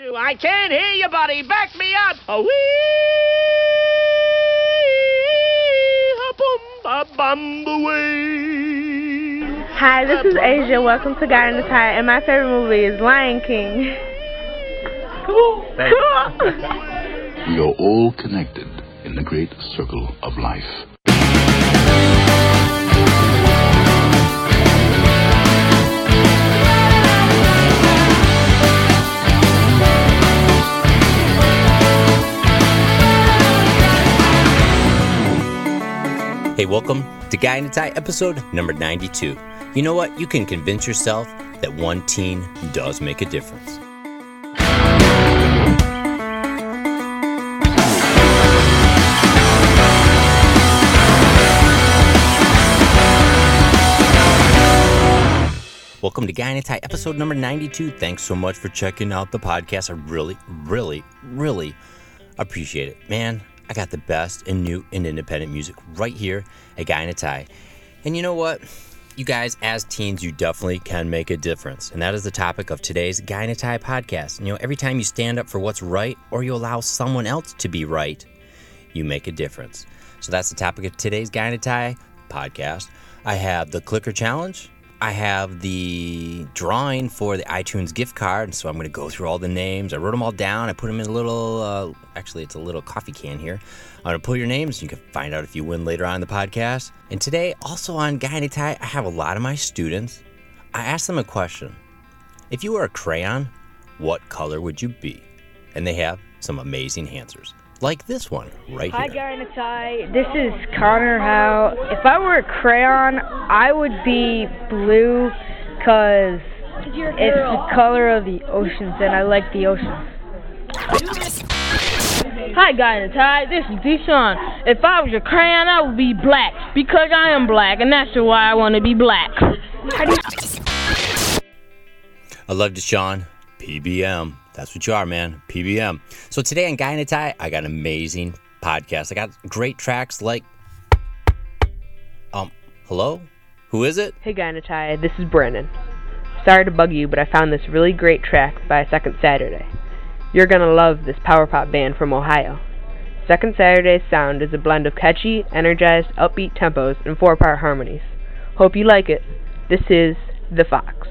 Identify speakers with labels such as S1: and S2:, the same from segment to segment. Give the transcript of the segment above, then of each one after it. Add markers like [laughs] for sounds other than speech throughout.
S1: I can't hear you, buddy. Back me up. A wee, a boom, a bum, away.
S2: Hi, this is Asia. Welcome to Guy in the Tie, and my favorite movie is Lion King.
S1: Cool.
S3: We are all connected in the great circle of life.
S4: Hey, welcome to Guy in a Tie, episode number 92. You know what? You can convince yourself that one teen does make a difference. Welcome to Guy in a Tie, episode number 92. Thanks so much for checking out the podcast. I really, really, really appreciate it. Man, I got the best and new and independent music right here at Guy in a Tie. And you know what? You guys, as teens, you definitely can make a difference. And that is the topic of today's Guy in a Tie podcast. You know, every time you stand up for what's right or you allow someone else to be right, you make a difference. So that's the topic of today's Guy in a Tie podcast. I have the clicker challenge. I have the drawing for the iTunes gift card, so I'm going to go through all the names. I wrote them all down. I put them in a little, uh, actually, it's a little coffee can here. I'm going to pull your names. You can find out if you win later on in the podcast. And today, also on a Tie, I have a lot of my students. I asked them a question If you were a crayon, what color would you be? And they have some amazing answers, like this one right here.
S2: Hi,
S4: here.
S2: Guy in the Tie. This is Connor Howe. If I were a crayon, I would be blue because it's the color of the oceans, and I like the oceans. Hi, Guy in the Tie. This is Deshaun. If I was a crayon, I would be black because I am black, and that's why I want to be black.
S4: I love Deshaun. PBM. That's what you are, man. PBM. So today on Guy in a Tie, I got an amazing podcast. I got great tracks like, um, hello? Who is it?
S2: Hey, Guy in the Tie. This is Brandon. Sorry to bug you, but I found this really great track by Second Saturday. You're gonna love this power pop band from Ohio. Second Saturday's sound is a blend of catchy, energized, upbeat tempos and four part harmonies. Hope you like it. This is The Fox.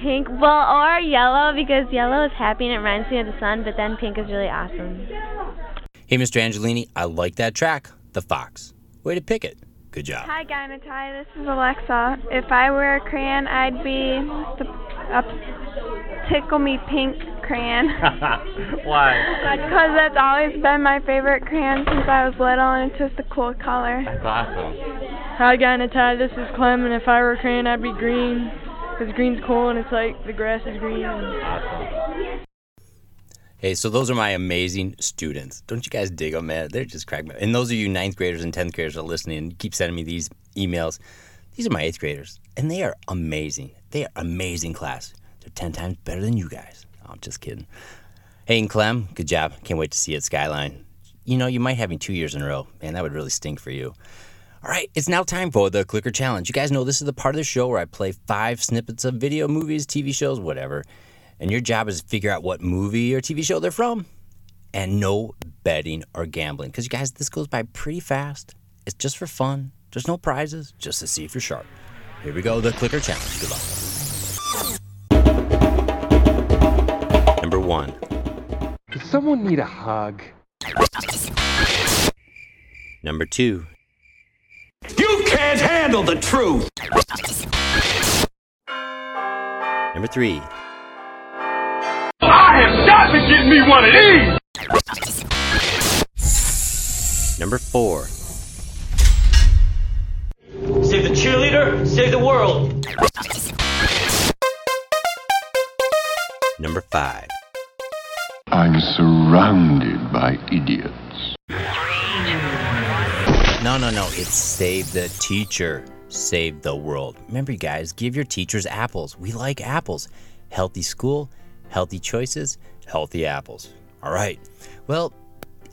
S5: Pink. Well, or yellow because yellow is happy and it reminds me of the sun, but then pink is really awesome.
S4: Hey, Mr. Angelini, I like that track, The Fox. Way to pick it. Good job.
S6: Hi, Guy in a Tie. This is Alexa. If I were a crayon, I'd be the a tickle me pink crayon. [laughs]
S1: Why?
S6: Because that's always been my favorite crayon since I was little, and it's just a cool color.
S1: That's awesome.
S7: Hi, Guy in a Tie. This is Clem, and if I were a crayon, I'd be green. Because green's cool, and it's like the grass is green. And
S4: Hey, so those are my amazing students. Don't you guys dig them, man? They're just crack. And those of you ninth graders and tenth graders that are listening and keep sending me these emails. These are my eighth graders, and they are amazing. They are amazing class. They're ten times better than you guys. Oh, I'm just kidding. Hey, and Clem, good job. Can't wait to see you at Skyline. You know, you might have me two years in a row. Man, that would really stink for you. All right, it's now time for the Clicker Challenge. You guys know this is the part of the show where I play five snippets of video, movies, TV shows, whatever. And your job is to figure out what movie or TV show they're from. And no betting or gambling. Because you guys, this goes by pretty fast. It's just for fun. There's no prizes, just to see if you're sharp. Here we go, the Clicker Challenge. Good luck. Number one.
S8: Does someone need a hug?
S4: Number two.
S9: You can't handle the truth.
S4: Number three.
S9: I have got to get me one of these.
S4: Number four.
S10: Save the cheerleader, save the world.
S4: Number five.
S3: I'm surrounded by idiots.
S4: No, no, no. It's save the teacher, save the world. Remember, you guys, give your teachers apples. We like apples. Healthy school, healthy choices, healthy apples. All right. Well,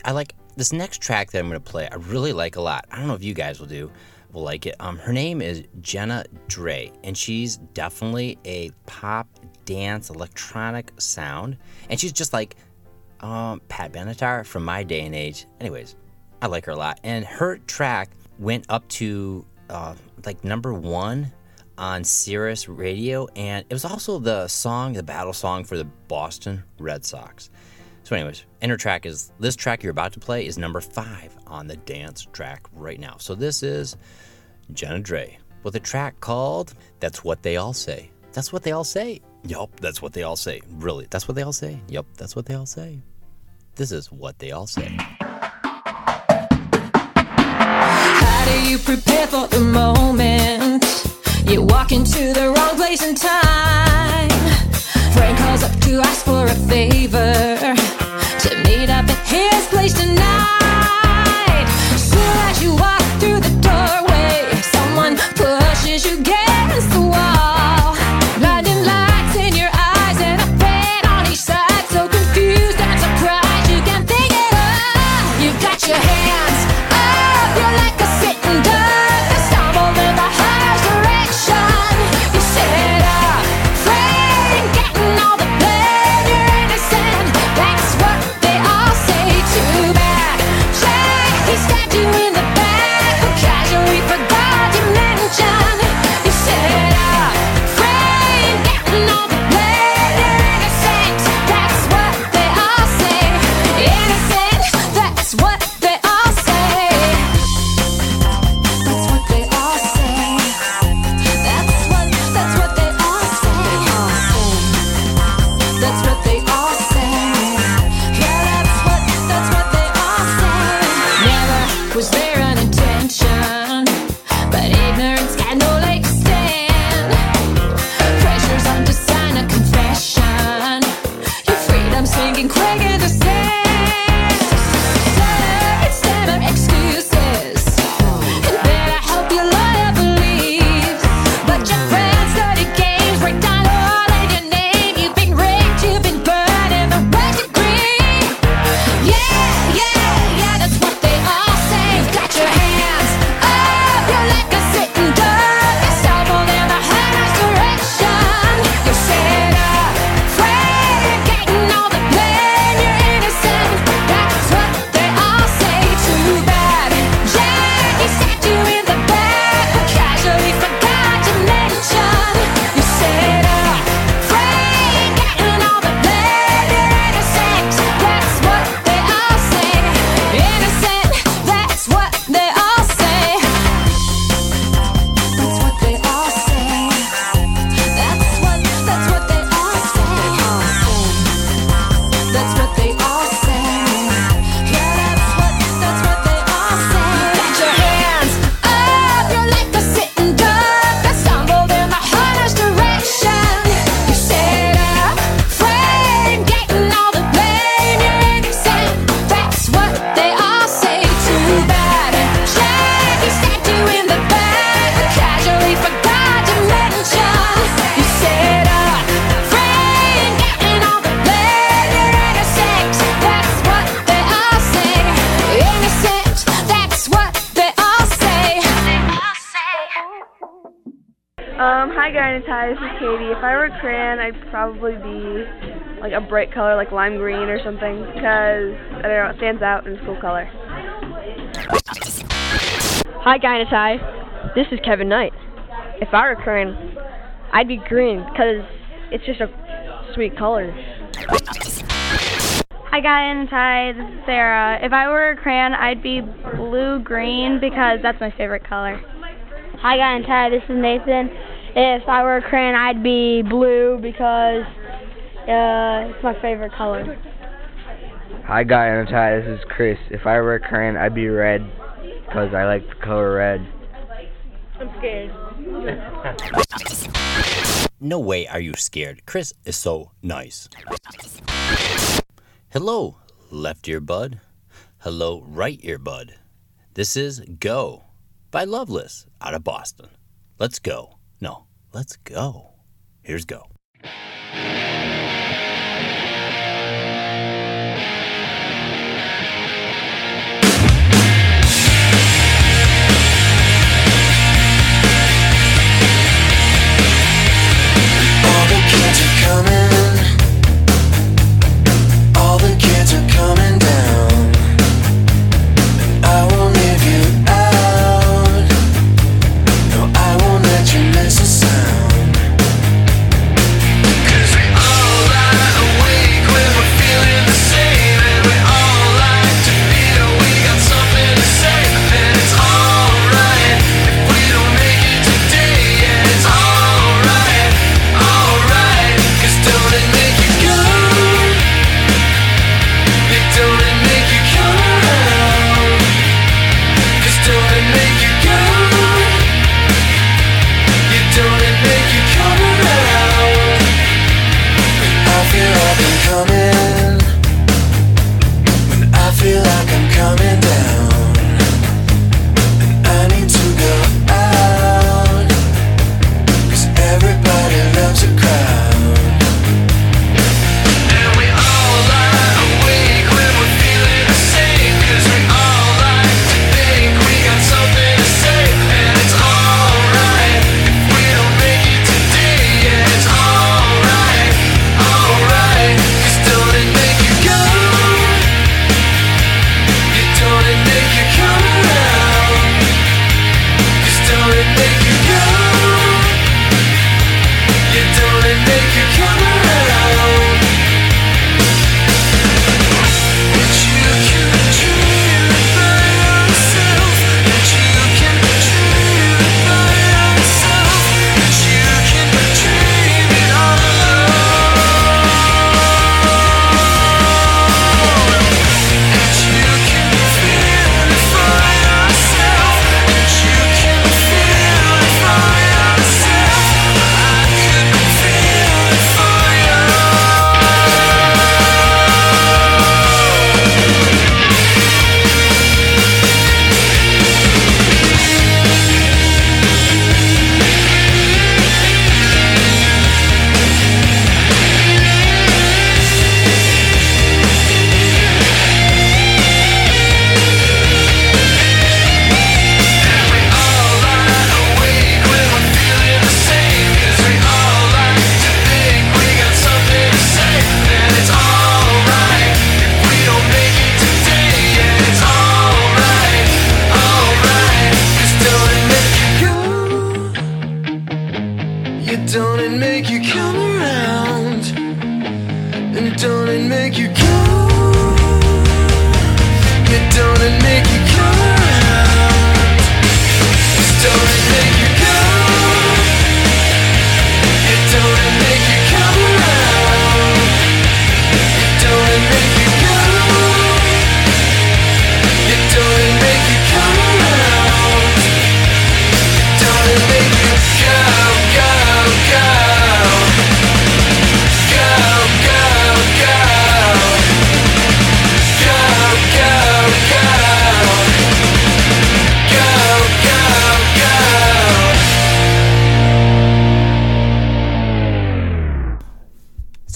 S4: I like this next track that I'm going to play. I really like a lot. I don't know if you guys will do will like it. Um, her name is Jenna Drey, and she's definitely a pop, dance, electronic sound, and she's just like um, Pat Benatar from my day and age. Anyways, I like her a lot, and her track went up to uh, like number one on Sirius Radio, and it was also the song, the battle song for the Boston Red Sox. So, anyways, and her track is this track you're about to play is number five on the dance track right now. So this is Jenna Drey with a track called "That's What They All Say." That's what they all say. Yup, that's what they all say. Really, that's what they all say. Yup, that's what they all say. This is what they all say.
S11: You prepare for the moment? You walk into the wrong place and time. Friend calls up to ask for a favor to meet up at his place tonight.
S12: maybe. If I were a crayon, I'd probably be like a bright color, like lime green or something, because I don't know, it stands out and it's a cool color.
S13: Hi, Guy in a Tie. This is Kevin Knight. If I were a crayon, I'd be green because it's just a sweet color.
S14: Hi, Guy in a Tie. This is Sarah. If I were a crayon, I'd be blue green because that's my favorite color.
S5: Hi, Guy and Ty. This is Nathan. If I were a crayon, I'd be blue because uh, it's my favorite color.
S15: Hi, Guy on the tie. This is Chris. If I were a crayon, I'd be red because I like the color red.
S16: I'm scared. [laughs]
S4: no way are you scared. Chris is so nice. Hello, left ear bud. Hello, right ear bud. This is Go by Loveless out of Boston. Let's go. No, let's go. Here's go.
S2: coming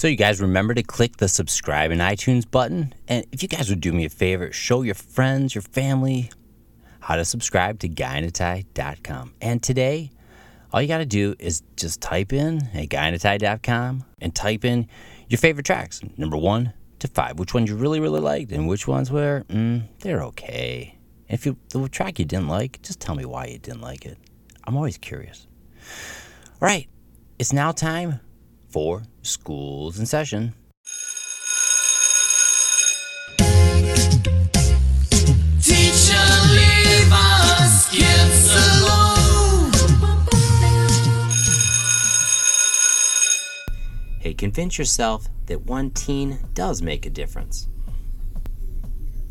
S4: So, you guys remember to click the subscribe and iTunes button. And if you guys would do me a favor, show your friends, your family how to subscribe to guyinatie.com. And today, all you got to do is just type in at guyinatie.com and type in your favorite tracks, number one to five, which ones you really, really liked and which ones were, mm, they're okay. And if you, the track you didn't like, just tell me why you didn't like it. I'm always curious. All right, it's now time for Schools in Session.
S11: Teacher, leave us kids alone.
S4: Hey, convince yourself that one teen does make a difference.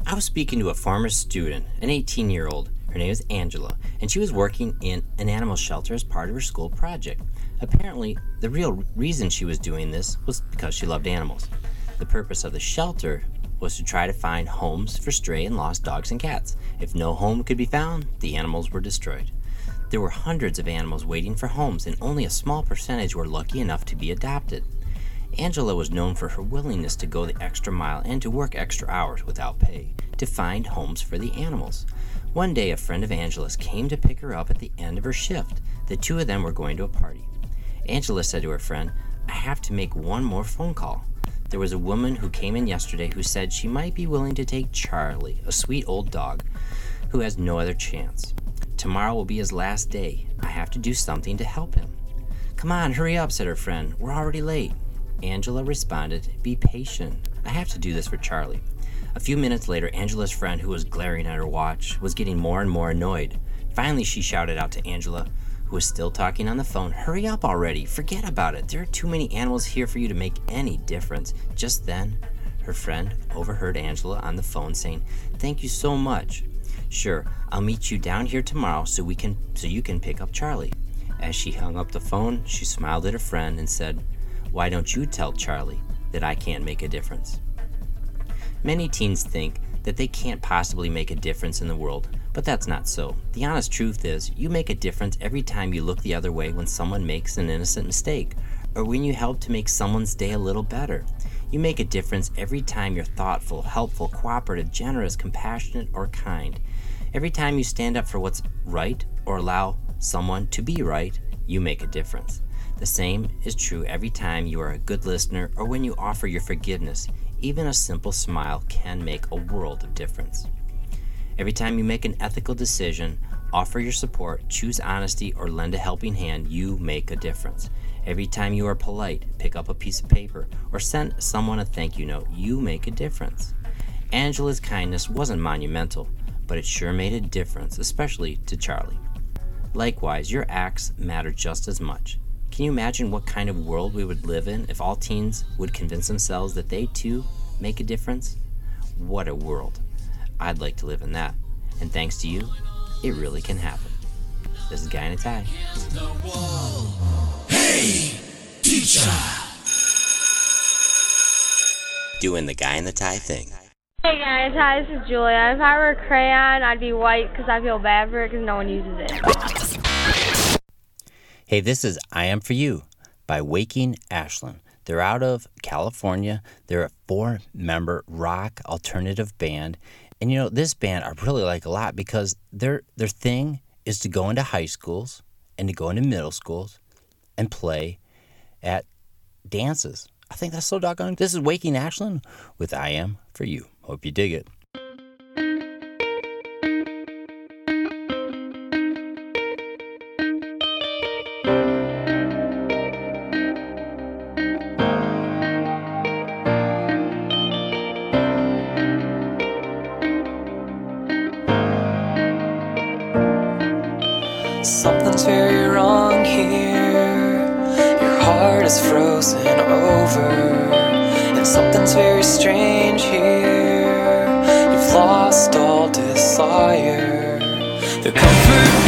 S4: I was speaking to a former student, an 18 year old. Her name is Angela, and she was working in an animal shelter as part of her school project. Apparently, the real reason she was doing this was because she loved animals. The purpose of the shelter was to try to find homes for stray and lost dogs and cats. If no home could be found, the animals were destroyed. There were hundreds of animals waiting for homes, and only a small percentage were lucky enough to be adopted. Angela was known for her willingness to go the extra mile and to work extra hours without pay to find homes for the animals. One day, a friend of Angela's came to pick her up at the end of her shift. The two of them were going to a party. Angela said to her friend, I have to make one more phone call. There was a woman who came in yesterday who said she might be willing to take Charlie, a sweet old dog who has no other chance. Tomorrow will be his last day. I have to do something to help him. Come on, hurry up, said her friend. We're already late. Angela responded, Be patient. I have to do this for Charlie. A few minutes later, Angela's friend, who was glaring at her watch, was getting more and more annoyed. Finally, she shouted out to Angela, who was still talking on the phone, Hurry up already! Forget about it! There are too many animals here for you to make any difference. Just then, her friend overheard Angela on the phone saying, Thank you so much. Sure, I'll meet you down here tomorrow so we can so you can pick up Charlie. As she hung up the phone, she smiled at her friend and said, Why don't you tell Charlie that I can't make a difference? Many teens think that they can't possibly make a difference in the world, but that's not so. The honest truth is, you make a difference every time you look the other way when someone makes an innocent mistake, or when you help to make someone's day a little better. You make a difference every time you're thoughtful, helpful, cooperative, generous, compassionate, or kind. Every time you stand up for what's right or allow someone to be right, you make a difference. The same is true every time you are a good listener or when you offer your forgiveness. Even a simple smile can make a world of difference. Every time you make an ethical decision, offer your support, choose honesty, or lend a helping hand, you make a difference. Every time you are polite, pick up a piece of paper, or send someone a thank you note, you make a difference. Angela's kindness wasn't monumental, but it sure made a difference, especially to Charlie. Likewise, your acts matter just as much. Can you imagine what kind of world we would live in if all teens would convince themselves that they too make a difference? What a world. I'd like to live in that. And thanks to you, it really can happen. This is Guy in a Tie.
S11: Hey, teacher.
S4: Doing the Guy in the Tie thing.
S5: Hey guys, hi, this is Julia. If I were a crayon, I'd be white because I feel bad for it because no one uses it.
S4: Hey, this is I Am For You by Waking Ashland. They're out of California. They're a four member rock alternative band. And you know, this band I really like a lot because their their thing is to go into high schools and to go into middle schools and play at dances. I think that's so doggone. This is Waking Ashland with I Am For You. Hope you dig it.
S11: Something's very wrong here. Your heart is frozen over. And something's very strange here. You've lost all desire. The comfort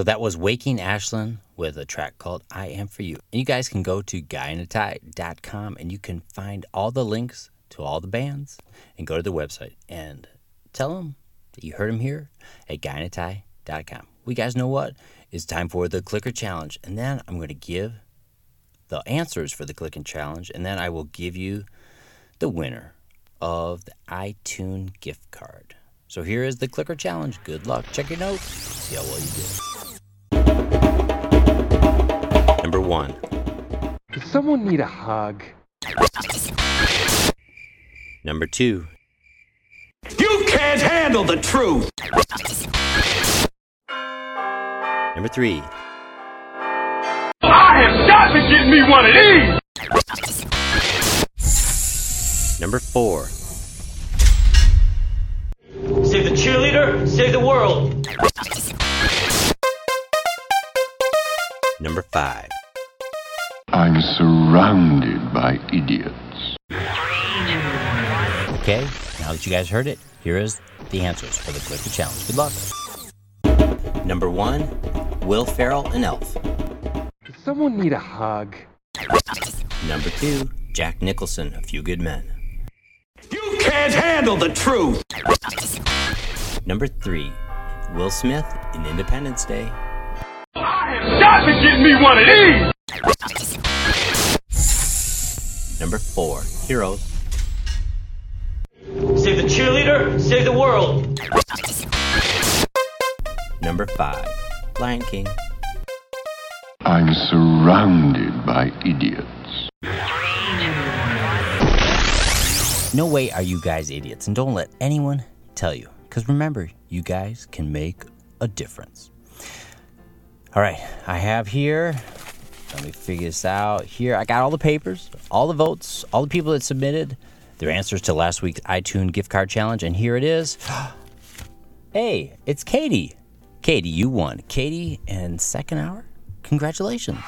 S4: So that was Waking Ashland with a track called I Am For You. And you guys can go to guyinatie.com and you can find all the links to all the bands and go to the website and tell them that you heard them here at guyinatie.com. We guys know what? It's time for the clicker challenge. And then I'm going to give the answers for the clicking challenge and then I will give you the winner of the iTunes gift card. So here is the clicker challenge. Good luck. Check your notes. See how well you did. Number one.
S8: Does someone need a hug?
S4: Number two.
S9: You can't handle the truth.
S4: Number three.
S9: I have got to get me one of these.
S4: Number four.
S10: Save the cheerleader, save the world.
S4: Number five.
S3: I'm surrounded by idiots.
S4: Okay, now that you guys heard it, here is the answers for the clicker challenge. Good luck. Number one, Will Ferrell and Elf.
S8: Does someone need a hug?
S4: Number two, Jack Nicholson, A Few Good Men.
S9: You can't handle the truth.
S4: Number three, Will Smith in Independence Day.
S9: I have got to get me one of these.
S4: Number four, Heroes.
S10: Save the cheerleader, save the world.
S4: Number five, Lion King.
S3: I'm surrounded by idiots.
S4: No way are you guys idiots, and don't let anyone tell you. Because remember, you guys can make a difference. All right, I have here, let me figure this out. Here, I got all the papers, all the votes, all the people that submitted their answers to last week's iTunes gift card challenge, and here it is. [gasps] hey, it's Katie. Katie, you won. Katie and second hour, congratulations.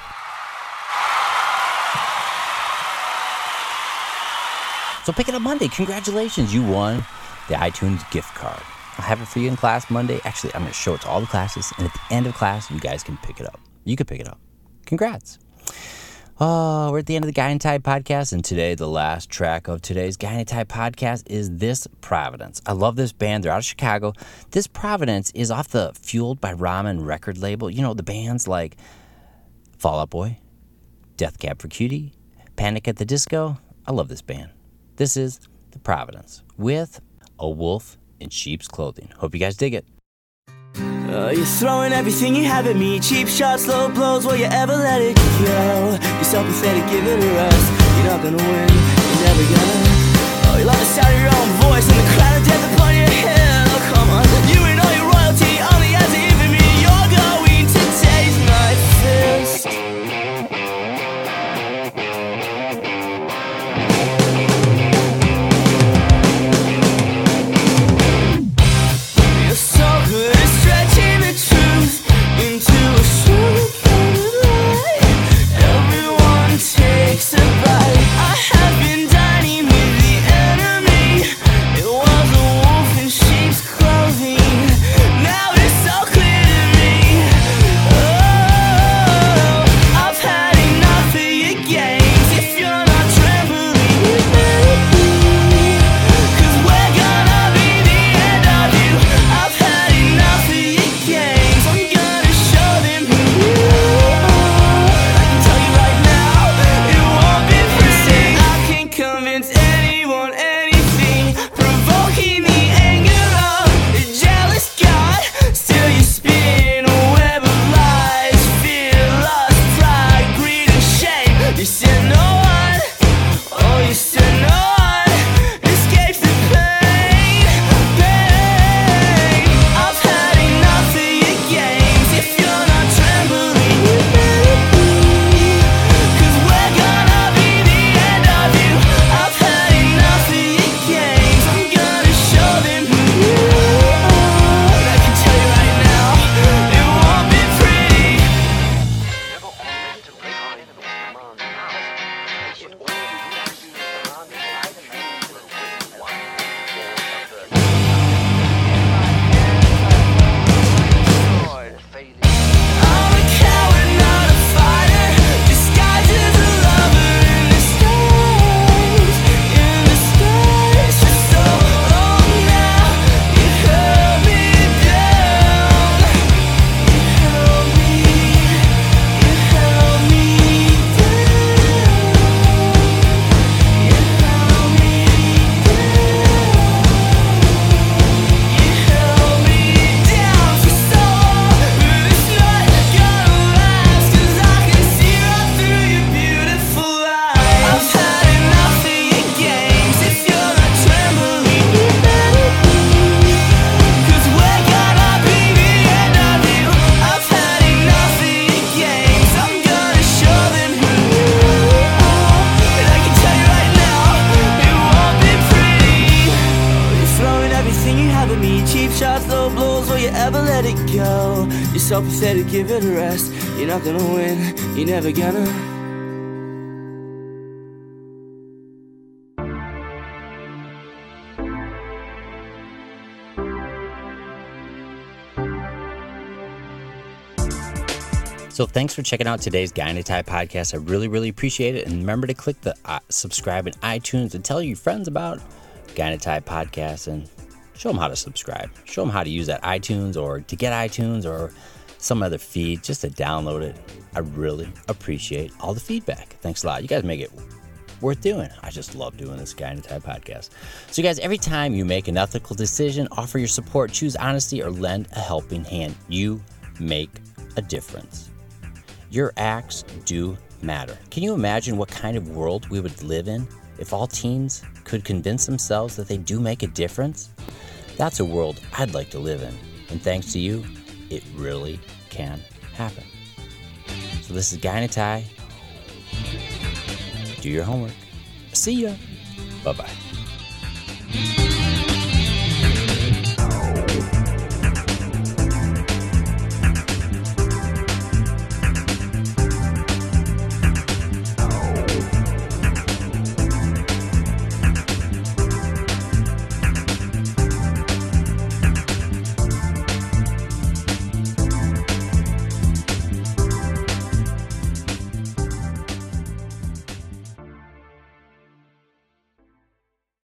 S4: So pick it up Monday. Congratulations, you won the iTunes gift card. I'll have it for you in class Monday. Actually, I'm going to show it to all the classes, and at the end of class, you guys can pick it up. You can pick it up. Congrats. Oh, we're at the end of the Guy and Tie podcast, and today, the last track of today's Guy and Tie podcast is This Providence. I love this band. They're out of Chicago. This Providence is off the Fueled by Ramen record label. You know, the bands like Fall Out Boy, Death Cab for Cutie, Panic at the Disco. I love this band. This is The Providence with A Wolf in Sheep's Clothing. Hope you guys dig it.
S17: Uh, you're throwing everything you have at me. Cheap shots, low blows, will you ever let it go? You're so pathetic, give it a rest. You're not gonna win, you're never gonna. Oh, you love the sound of your own voice And the crown of
S11: go. You're so give it a rest. You're not gonna win, you're never gonna.
S4: So thanks for checking out today's Guy in podcast. I really, really appreciate it. And remember to click the uh, subscribe in iTunes and tell your friends about Guy in podcast and show them how to subscribe. Show them how to use that iTunes or to get iTunes or some other feed just to download it. I really appreciate all the feedback. Thanks a lot. You guys make it worth doing. I just love doing this Guy in Tie podcast. So, you guys, every time you make an ethical decision, offer your support, choose honesty, or lend a helping hand, you make a difference. Your acts do matter. Can you imagine what kind of world we would live in if all teens could convince themselves that they do make a difference? That's a world I'd like to live in. And thanks to you, it really can happen. So this is Guy in a Tie. Do your homework. See ya. Bye bye.